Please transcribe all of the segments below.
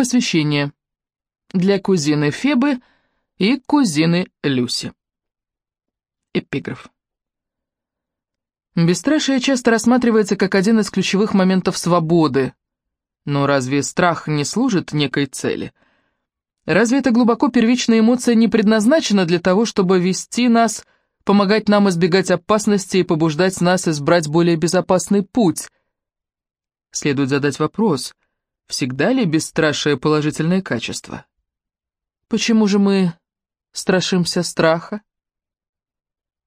Посвящение. Для кузины Фебы и кузины Люси. Эпиграф. Бесстрашие часто рассматривается как один из ключевых моментов свободы. Но разве страх не служит некой цели? Разве эта глубоко первичная эмоция не предназначена для того, чтобы вести нас, помогать нам избегать опасности и побуждать нас избрать более безопасный путь? Следует задать вопрос, всегда ли бесстрашие положительное качество? Почему же мы страшимся страха?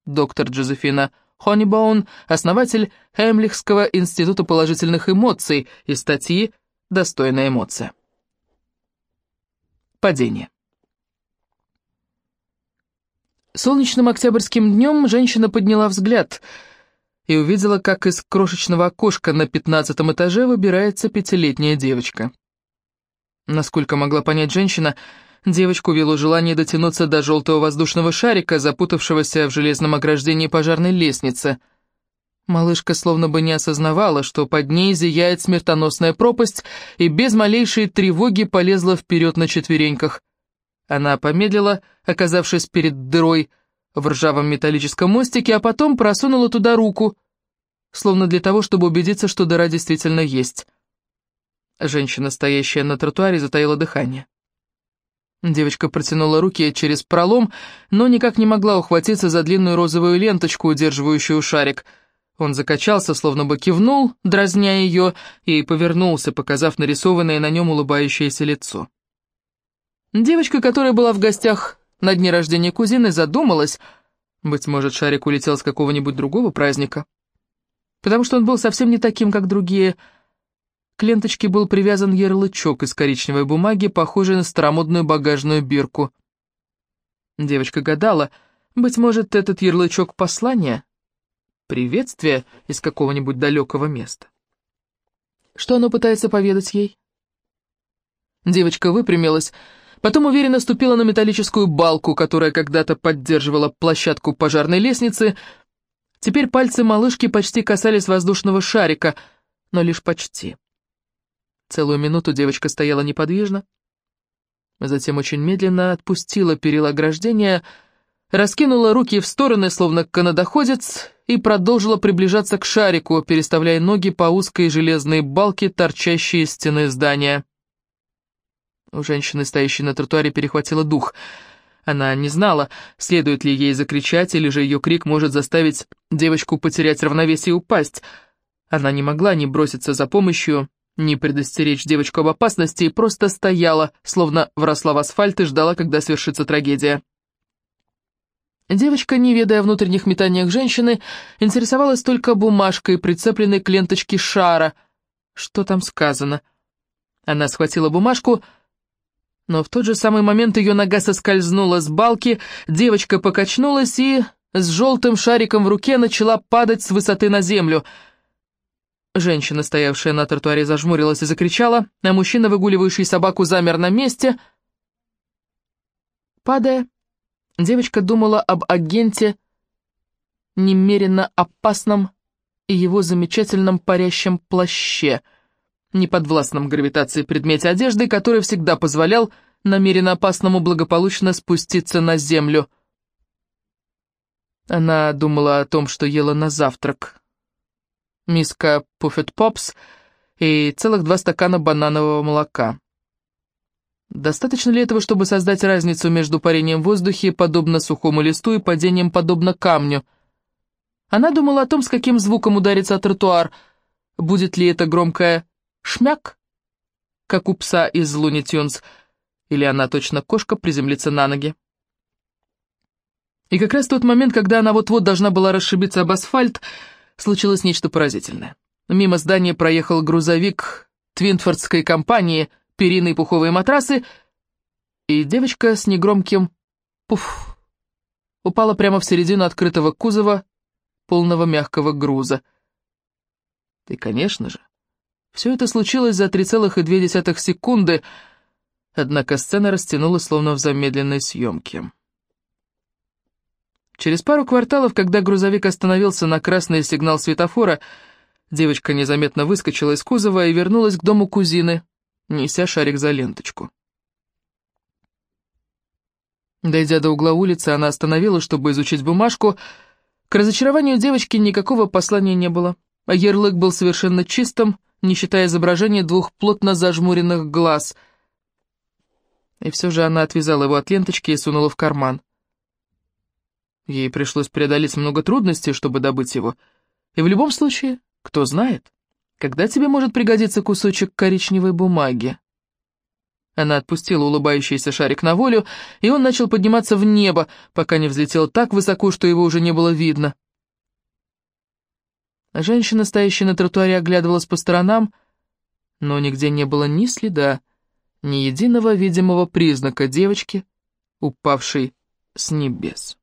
Доктор Джозефина Хонибоун, основатель Хемлихского института положительных эмоций, из статьи «Достойная эмоция». Падение. Солнечным октябрьским днем женщина подняла взгляд и увидела, как из крошечного окошка на пятнадцатом этаже выбирается пятилетняя девочка. Насколько могла понять женщина, Девочку вело желание дотянуться до желтого воздушного шарика, запутавшегося в железном ограждении пожарной лестницы. Малышка словно бы не осознавала, что под ней зияет смертоносная пропасть, и без малейшей тревоги полезла вперед на четвереньках. Она помедлила, оказавшись перед дырой в ржавом металлическом мостике, а потом просунула туда руку, словно для того, чтобы убедиться, что дыра действительно есть. Женщина, стоящая на тротуаре, затаила дыхание. Девочка протянула руки через пролом, но никак не могла ухватиться за длинную розовую ленточку, удерживающую шарик. Он закачался, словно бы кивнул, дразня ее, и повернулся, показав нарисованное на нем улыбающееся лицо. Девочка, которая была в гостях на дне рождения кузины, задумалась, быть может, шарик улетел с какого-нибудь другого праздника, потому что он был совсем не таким, как другие, — к ленточке был привязан ярлычок из коричневой бумаги, похожий на старомодную багажную бирку. Девочка гадала, быть может, этот ярлычок послание? Приветствие из какого-нибудь далекого места. Что оно пытается поведать ей? Девочка выпрямилась, потом уверенно ступила на металлическую балку, которая когда-то поддерживала площадку пожарной лестницы. Теперь пальцы малышки почти касались воздушного шарика, но лишь почти. Целую минуту девочка стояла неподвижно, затем очень медленно отпустила перила ограждения, раскинула руки в стороны, словно канадоходец, и продолжила приближаться к шарику, переставляя ноги по узкой железной балке, торчащей из стены здания. У женщины, стоящей на тротуаре, перехватила дух. Она не знала, следует ли ей закричать, или же ее крик может заставить девочку потерять равновесие и упасть. Она не могла не броситься за помощью, не предостеречь девочку об опасности и просто стояла, словно вросла в асфальт и ждала, когда свершится трагедия. Девочка, не ведая о внутренних метаниях женщины, интересовалась только бумажкой, прицепленной к ленточке шара. Что там сказано? Она схватила бумажку, но в тот же самый момент ее нога соскользнула с балки, девочка покачнулась и с желтым шариком в руке начала падать с высоты на землю — Женщина, стоявшая на тротуаре, зажмурилась и закричала, а мужчина, выгуливающий собаку, замер на месте. Падая, девочка думала об агенте, немерено опасном и его замечательном парящем плаще, неподвластном гравитации предмете одежды, который всегда позволял намеренно опасному благополучно спуститься на землю. Она думала о том, что ела на завтрак, миска Пуффет Попс и целых два стакана бананового молока. Достаточно ли этого, чтобы создать разницу между парением в воздухе, подобно сухому листу, и падением, подобно камню? Она думала о том, с каким звуком ударится тротуар. Будет ли это громкое «шмяк», как у пса из Луни Тюнс, или она точно кошка приземлится на ноги. И как раз в тот момент, когда она вот-вот должна была расшибиться об асфальт, случилось нечто поразительное. Мимо здания проехал грузовик Твинфордской компании «Перины и пуховые матрасы», и девочка с негромким «пуф» упала прямо в середину открытого кузова, полного мягкого груза. И, конечно же, все это случилось за 3,2 секунды, однако сцена растянулась словно в замедленной съемке. Через пару кварталов, когда грузовик остановился на красный сигнал светофора, девочка незаметно выскочила из кузова и вернулась к дому кузины, неся шарик за ленточку. Дойдя до угла улицы, она остановилась, чтобы изучить бумажку. К разочарованию девочки никакого послания не было, а ярлык был совершенно чистым, не считая изображения двух плотно зажмуренных глаз. И все же она отвязала его от ленточки и сунула в карман. Ей пришлось преодолеть много трудностей, чтобы добыть его. И в любом случае, кто знает, когда тебе может пригодиться кусочек коричневой бумаги. Она отпустила улыбающийся шарик на волю, и он начал подниматься в небо, пока не взлетел так высоко, что его уже не было видно. Женщина, стоящая на тротуаре, оглядывалась по сторонам, но нигде не было ни следа, ни единого видимого признака девочки, упавшей с небес.